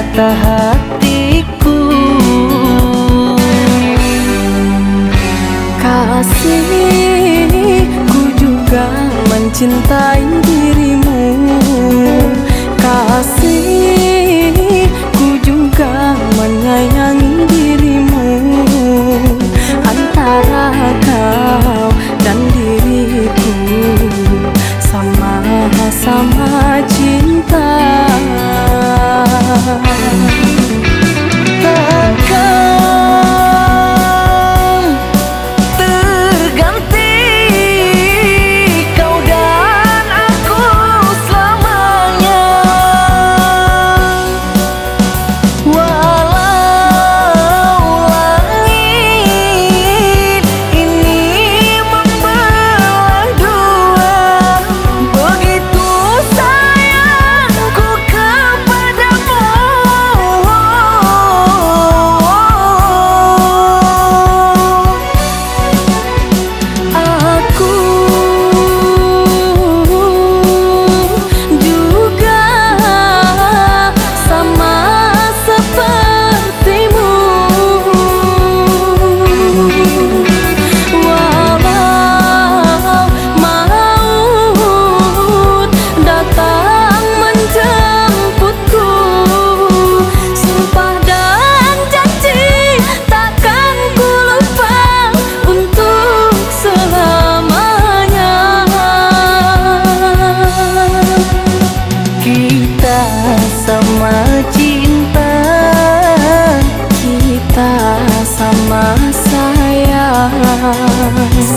kata hatiku. Kasih ku juga mencintaimu.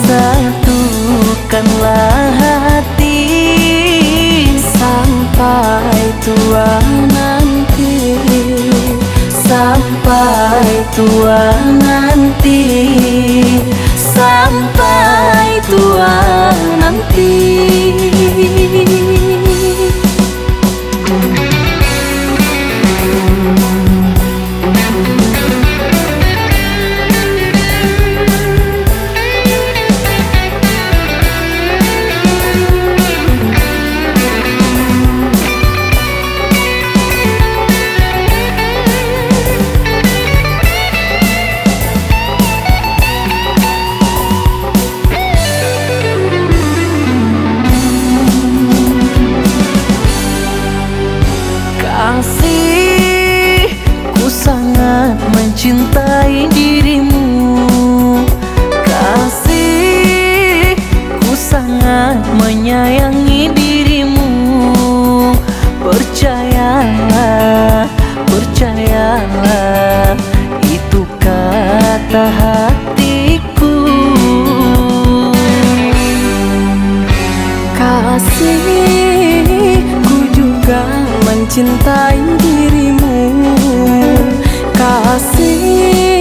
Satukanlah hati Sampai tua nanti Sampai tua nanti Sampai tua nanti Sampai tua nanti sini ku juga mencintai dirimu. Kasih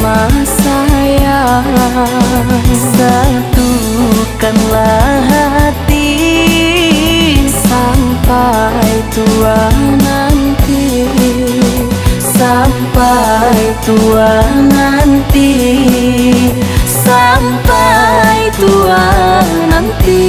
sama saya Satukanlah hati Sampai tua nanti. Sampai tua nanti. Sampai tua nanti.